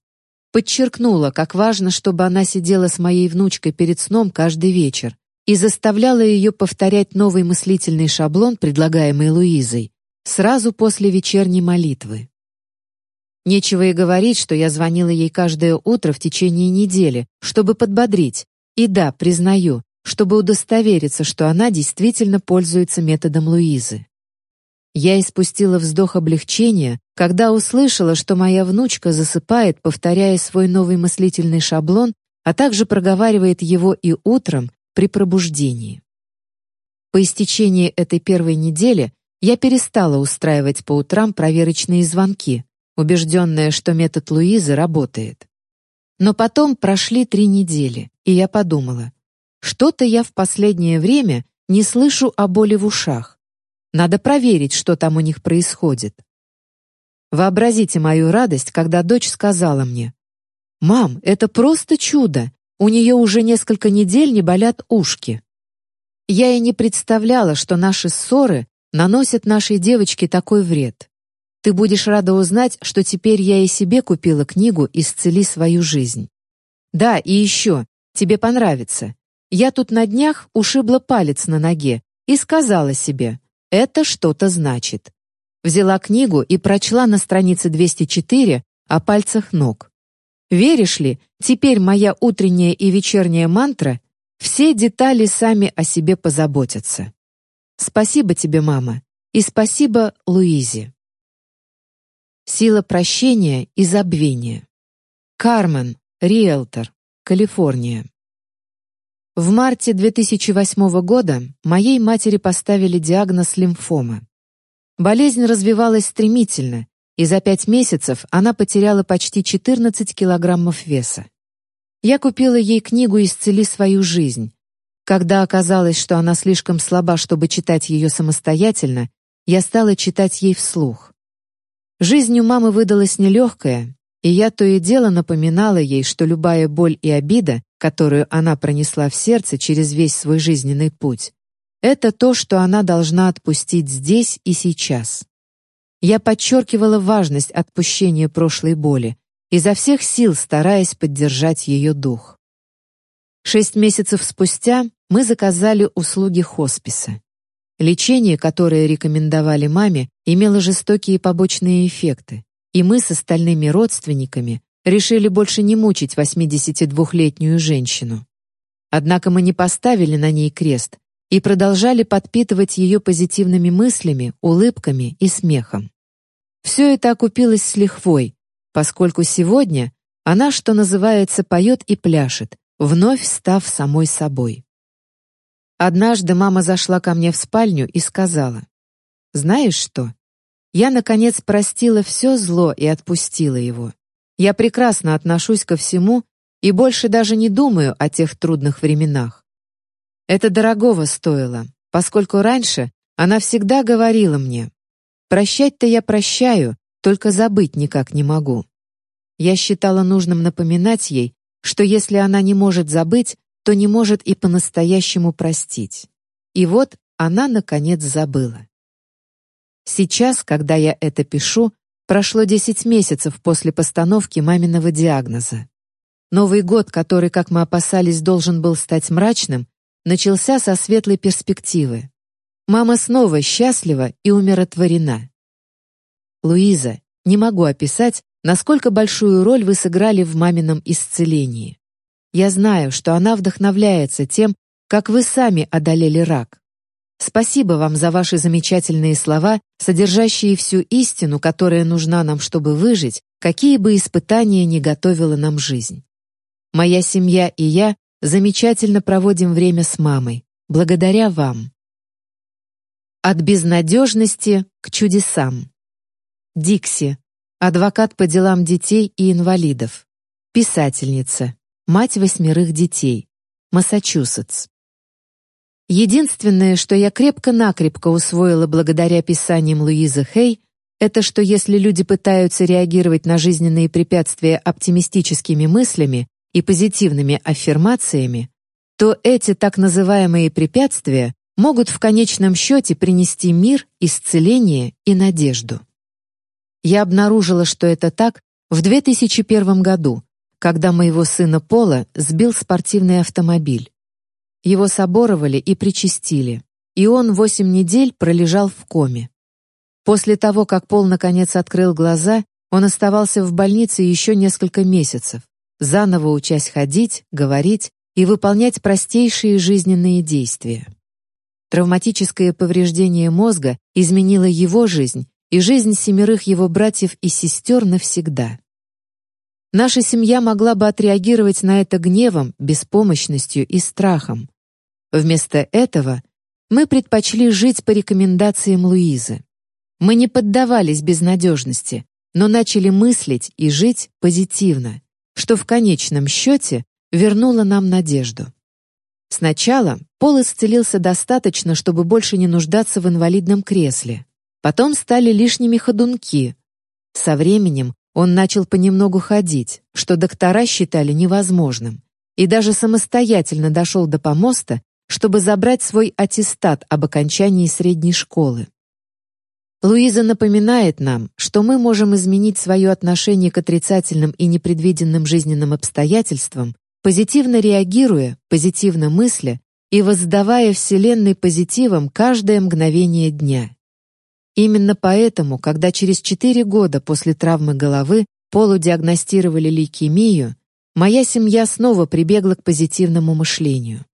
Подчеркнула, как важно, чтобы она сидела с моей внучкой перед сном каждый вечер, и заставляла ее повторять новый мыслительный шаблон, предлагаемый Луизой, сразу после вечерней молитвы. Нечего и говорить, что я звонила ей каждое утро в течение недели, чтобы подбодрить, и да, признаю, чтобы удостовериться, что она действительно пользуется методом Луизы. Я испустила вздох облегчения, когда услышала, что моя внучка засыпает, повторяя свой новый мыслительный шаблон, а также проговаривает его и утром, при пробуждении. По истечении этой первой недели я перестала устраивать по утрам проверочные звонки, убежденная, что метод Луизы работает. Но потом прошли три недели, и я подумала, что-то я в последнее время не слышу о боли в ушах. Надо проверить, что там у них происходит. Вообразите мою радость, когда дочь сказала мне, «Мам, это просто чудо! У нее уже несколько недель не болят ушки. Я и не представляла, что наши ссоры наносят нашей девочке такой вред. Ты будешь рада узнать, что теперь я и себе купила книгу «Исцели свою жизнь». Да, и еще, тебе понравится. Я тут на днях ушибла палец на ноге и сказала себе, это что-то значит. Взяла книгу и прочла на странице 204 о пальцах ног. Веришь ли, теперь моя утренняя и вечерняя мантра все детали сами о себе позаботятся. Спасибо тебе, мама, и спасибо Луизе. Сила прощения и забвения. Кармен, риэлтор, Калифорния. В марте 2008 года моей матери поставили диагноз лимфома. Болезнь развивалась стремительно, и за пять месяцев она потеряла почти 14 килограммов веса. Я купила ей книгу «Исцели свою жизнь». Когда оказалось, что она слишком слаба, чтобы читать ее самостоятельно, я стала читать ей вслух. Жизнь у мамы выдалась нелегкая, и я то и дело напоминала ей, что любая боль и обида, которую она пронесла в сердце через весь свой жизненный путь, это то, что она должна отпустить здесь и сейчас. Я подчеркивала важность отпущения прошлой боли, изо всех сил стараясь поддержать ее дух. Шесть месяцев спустя мы заказали услуги хосписа. Лечение, которое рекомендовали маме, имело жестокие побочные эффекты, и мы с остальными родственниками решили больше не мучить 82-летнюю женщину. Однако мы не поставили на ней крест и продолжали подпитывать ее позитивными мыслями, улыбками и смехом. Все это окупилось с лихвой, поскольку сегодня она, что называется, поет и пляшет, вновь став самой собой. Однажды мама зашла ко мне в спальню и сказала, «Знаешь что? Я, наконец, простила все зло и отпустила его. Я прекрасно отношусь ко всему и больше даже не думаю о тех трудных временах. Это дорогого стоило, поскольку раньше она всегда говорила мне, «Прощать-то я прощаю, только забыть никак не могу. Я считала нужным напоминать ей, что если она не может забыть, то не может и по-настоящему простить. И вот она, наконец, забыла. Сейчас, когда я это пишу, прошло 10 месяцев после постановки маминого диагноза. Новый год, который, как мы опасались, должен был стать мрачным, начался со светлой перспективы. Мама снова счастлива и умиротворена. Луиза, не могу описать, насколько большую роль вы сыграли в мамином исцелении. Я знаю, что она вдохновляется тем, как вы сами одолели рак. Спасибо вам за ваши замечательные слова, содержащие всю истину, которая нужна нам, чтобы выжить, какие бы испытания ни готовила нам жизнь. Моя семья и я замечательно проводим время с мамой, благодаря вам. От безнадежности к чудесам. Дикси, адвокат по делам детей и инвалидов, писательница, мать восьмерых детей, Массачусетс. Единственное, что я крепко-накрепко усвоила благодаря писаниям Луизы Хей, это что если люди пытаются реагировать на жизненные препятствия оптимистическими мыслями и позитивными аффирмациями, то эти так называемые препятствия могут в конечном счете принести мир, исцеление и надежду. Я обнаружила, что это так в 2001 году, когда моего сына Пола сбил спортивный автомобиль. Его соборовали и причастили, и он восемь недель пролежал в коме. После того, как Пол наконец открыл глаза, он оставался в больнице еще несколько месяцев, заново учась ходить, говорить и выполнять простейшие жизненные действия. Травматическое повреждение мозга изменило его жизнь и жизнь семерых его братьев и сестер навсегда. Наша семья могла бы отреагировать на это гневом, беспомощностью и страхом. Вместо этого мы предпочли жить по рекомендациям Луизы. Мы не поддавались безнадежности, но начали мыслить и жить позитивно, что в конечном счете вернуло нам надежду. Сначала Пол исцелился достаточно, чтобы больше не нуждаться в инвалидном кресле. Потом стали лишними ходунки. Со временем он начал понемногу ходить, что доктора считали невозможным, и даже самостоятельно дошел до помоста, чтобы забрать свой аттестат об окончании средней школы. Луиза напоминает нам, что мы можем изменить свое отношение к отрицательным и непредвиденным жизненным обстоятельствам, позитивно реагируя, позитивно мысля и воздавая Вселенной позитивом каждое мгновение дня. Именно поэтому, когда через четыре года после травмы головы Полу диагностировали лейкемию, моя семья снова прибегла к позитивному мышлению.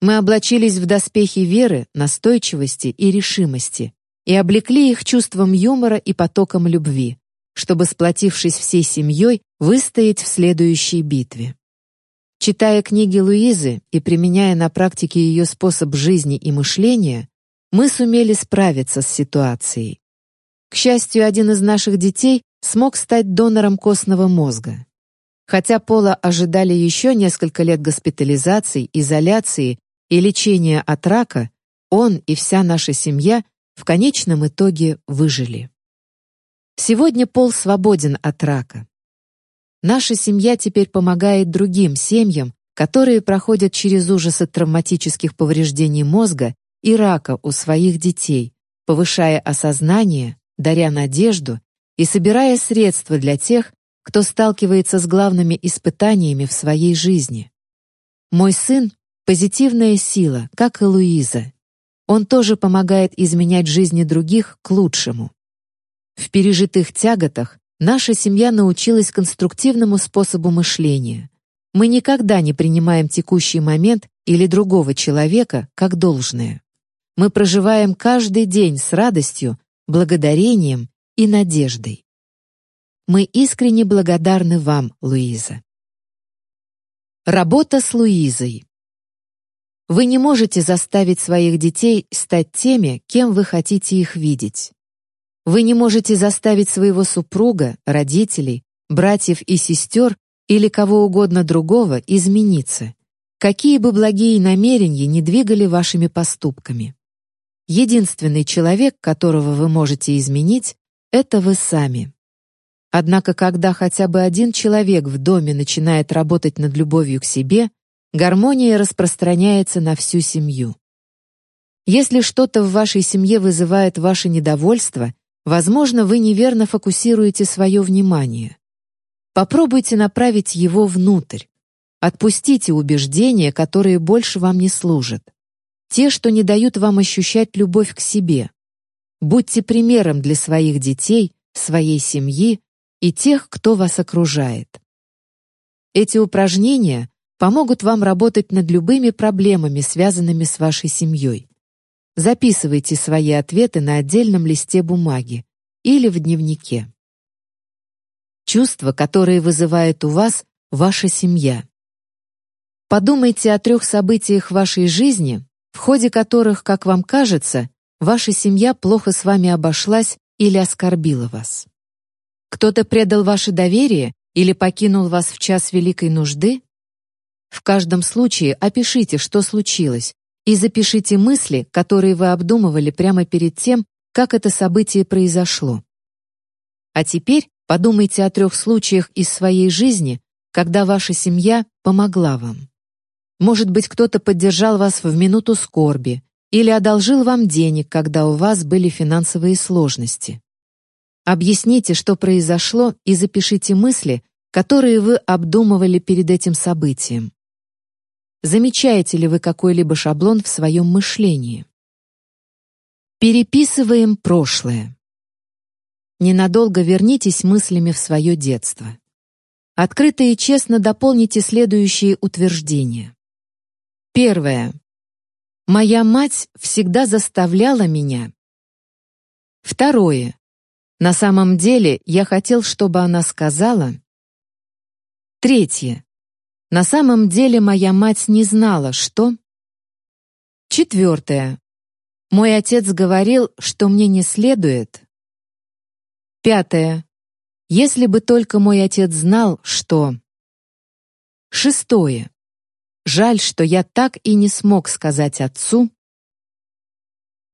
Мы облачились в доспехи веры, настойчивости и решимости и облекли их чувством юмора и потоком любви, чтобы, сплотившись всей семьей, выстоять в следующей битве. Читая книги Луизы и применяя на практике ее способ жизни и мышления, мы сумели справиться с ситуацией. К счастью, один из наших детей смог стать донором костного мозга. Хотя Пола ожидали еще несколько лет госпитализации, изоляции и лечения от рака, он и вся наша семья в конечном итоге выжили. Сегодня Пол свободен от рака. Наша семья теперь помогает другим семьям, которые проходят через ужасы травматических повреждений мозга и рака у своих детей, повышая осознание, даря надежду и собирая средства для тех, кто сталкивается с главными испытаниями в своей жизни. Мой сын — позитивная сила, как и Луиза. Он тоже помогает изменять жизни других к лучшему. В пережитых тяготах наша семья научилась конструктивному способу мышления. Мы никогда не принимаем текущий момент или другого человека как должное. Мы проживаем каждый день с радостью, благодарением и надеждой. Мы искренне благодарны вам, Луиза. Работа с Луизой. Вы не можете заставить своих детей стать теми, кем вы хотите их видеть. Вы не можете заставить своего супруга, родителей, братьев и сестер или кого угодно другого измениться, какие бы благие намерения не двигали вашими поступками. Единственный человек, которого вы можете изменить, это вы сами. Однако, когда хотя бы один человек в доме начинает работать над любовью к себе, гармония распространяется на всю семью. Если что-то в вашей семье вызывает ваше недовольство, возможно, вы неверно фокусируете свое внимание. Попробуйте направить его внутрь. Отпустите убеждения, которые больше вам не служат те, что не дают вам ощущать любовь к себе. Будьте примером для своих детей, своей семьи и тех, кто вас окружает. Эти упражнения помогут вам работать над любыми проблемами, связанными с вашей семьей. Записывайте свои ответы на отдельном листе бумаги или в дневнике. Чувства, которые вызывает у вас ваша семья. Подумайте о трех событиях вашей жизни, в ходе которых, как вам кажется, ваша семья плохо с вами обошлась или оскорбила вас. Кто-то предал ваше доверие или покинул вас в час великой нужды? В каждом случае опишите, что случилось, и запишите мысли, которые вы обдумывали прямо перед тем, как это событие произошло. А теперь подумайте о трех случаях из своей жизни, когда ваша семья помогла вам. Может быть, кто-то поддержал вас в минуту скорби или одолжил вам денег, когда у вас были финансовые сложности. Объясните, что произошло, и запишите мысли, которые вы обдумывали перед этим событием. Замечаете ли вы какой-либо шаблон в своем мышлении? Переписываем прошлое. Ненадолго вернитесь мыслями в свое детство. Открыто и честно дополните следующие утверждения. Первое. Моя мать всегда заставляла меня. Второе. На самом деле я хотел, чтобы она сказала. Третье. На самом деле моя мать не знала, что. Четвертое. Мой отец говорил, что мне не следует. Пятое. Если бы только мой отец знал, что. Шестое. Жаль, что я так и не смог сказать отцу.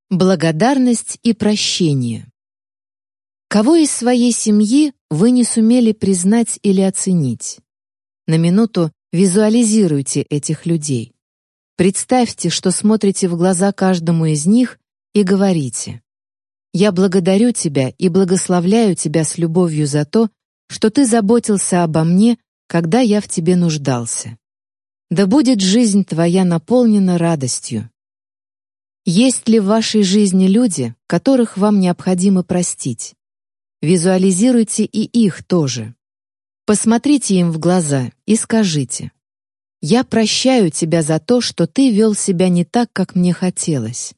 Благодарность и прощение. Кого из своей семьи вы не сумели признать или оценить? На минуту визуализируйте этих людей. Представьте, что смотрите в глаза каждому из них и говорите «Я благодарю тебя и благословляю тебя с любовью за то, что ты заботился обо мне, когда я в тебе нуждался». Да будет жизнь твоя наполнена радостью. Есть ли в вашей жизни люди, которых вам необходимо простить? Визуализируйте и их тоже. Посмотрите им в глаза и скажите: "Я прощаю тебя за то, что ты вел себя не так, как мне хотелось.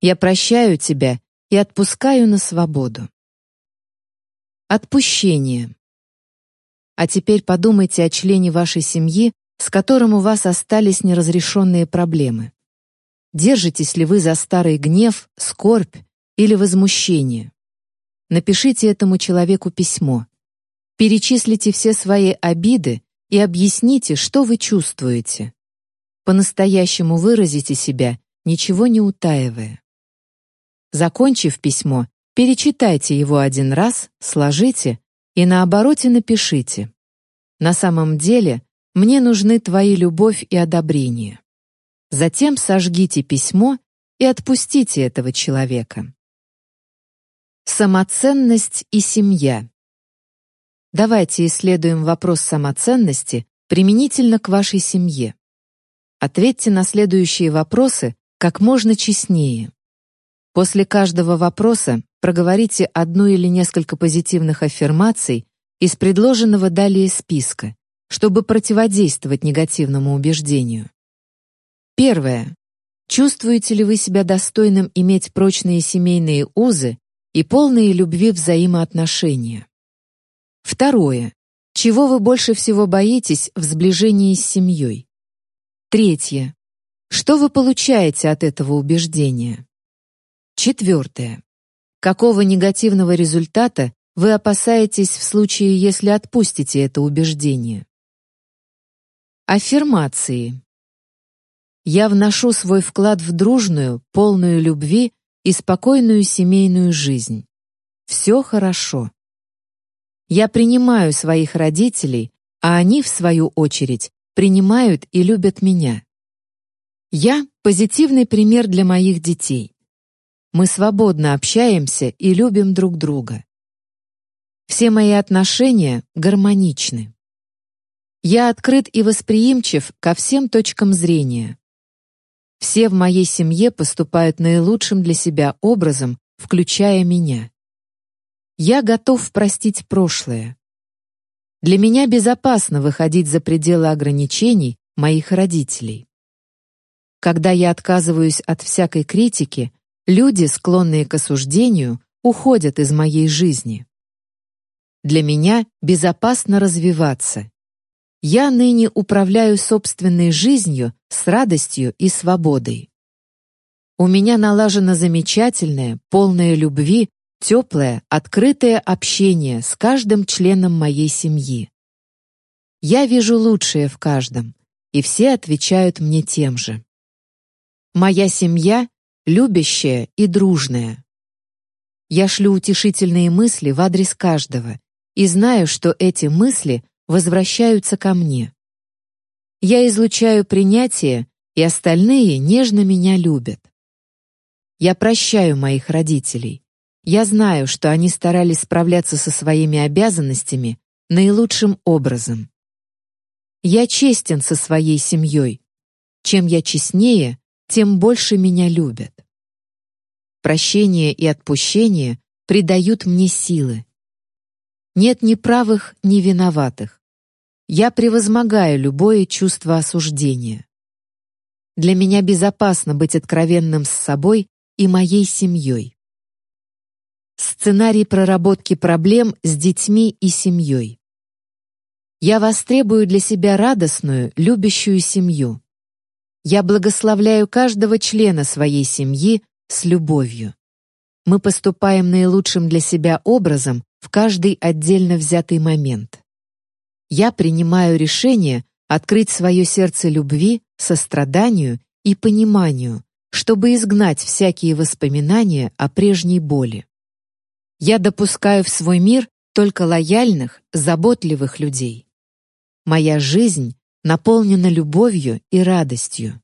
Я прощаю тебя и отпускаю на свободу". Отпущение. А теперь подумайте о члене вашей семьи, с которым у вас остались неразрешенные проблемы. Держитесь ли вы за старый гнев, скорбь или возмущение? Напишите этому человеку письмо. Перечислите все свои обиды и объясните, что вы чувствуете. По-настоящему выразите себя, ничего не утаивая. Закончив письмо, перечитайте его один раз, сложите и на обороте напишите. На самом деле, мне нужны твои любовь и одобрение. Затем сожгите письмо и отпустите этого человека. Самоценность и семья. Давайте исследуем вопрос самоценности применительно к вашей семье. Ответьте на следующие вопросы как можно честнее. После каждого вопроса проговорите одну или несколько позитивных аффирмаций из предложенного далее списка, чтобы противодействовать негативному убеждению. Первое. Чувствуете ли вы себя достойным иметь прочные семейные узы и полные любви взаимоотношения? Второе. Чего вы больше всего боитесь в сближении с семьей? Третье. Что вы получаете от этого убеждения? Четвертое. Какого негативного результата вы опасаетесь в случае, если отпустите это убеждение? Аффирмации. Я вношу свой вклад в дружную, полную любви и спокойную семейную жизнь. Все хорошо. Я принимаю своих родителей, а они, в свою очередь, принимают и любят меня. Я — позитивный пример для моих детей. Мы свободно общаемся и любим друг друга. Все мои отношения гармоничны. Я открыт и восприимчив ко всем точкам зрения. Все в моей семье поступают наилучшим для себя образом, включая меня. Я готов простить прошлое. Для меня безопасно выходить за пределы ограничений моих родителей. Когда я отказываюсь от всякой критики, люди, склонные к осуждению, уходят из моей жизни. Для меня безопасно развиваться. Я ныне управляю собственной жизнью с радостью и свободой. У меня налажено замечательное, полное любви, теплое, открытое общение с каждым членом моей семьи. Я вижу лучшее в каждом, и все отвечают мне тем же. Моя семья любящая и дружная. Я шлю утешительные мысли в адрес каждого и знаю, что эти мысли возвращаются ко мне. Я излучаю принятие, и остальные нежно меня любят. Я прощаю моих родителей. Я знаю, что они старались справляться со своими обязанностями наилучшим образом. Я честен со своей семьей. Чем я честнее, тем больше меня любят. Прощение и отпущение придают мне силы. Нет ни правых, ни виноватых. Я превозмогаю любое чувство осуждения. Для меня безопасно быть откровенным с собой и моей семьей. Сценарий проработки проблем с детьми и семьей. Я востребую для себя радостную, любящую семью. Я благословляю каждого члена своей семьи с любовью. Мы поступаем наилучшим для себя образом в каждый отдельно взятый момент я принимаю решение открыть свое сердце любви, состраданию и пониманию, чтобы изгнать всякие воспоминания о прежней боли. Я допускаю в свой мир только лояльных, заботливых людей. Моя жизнь наполнена любовью и радостью.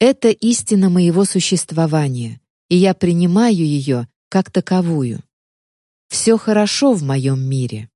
Это истина моего существования, и я принимаю ее как таковую. Все хорошо в моем мире.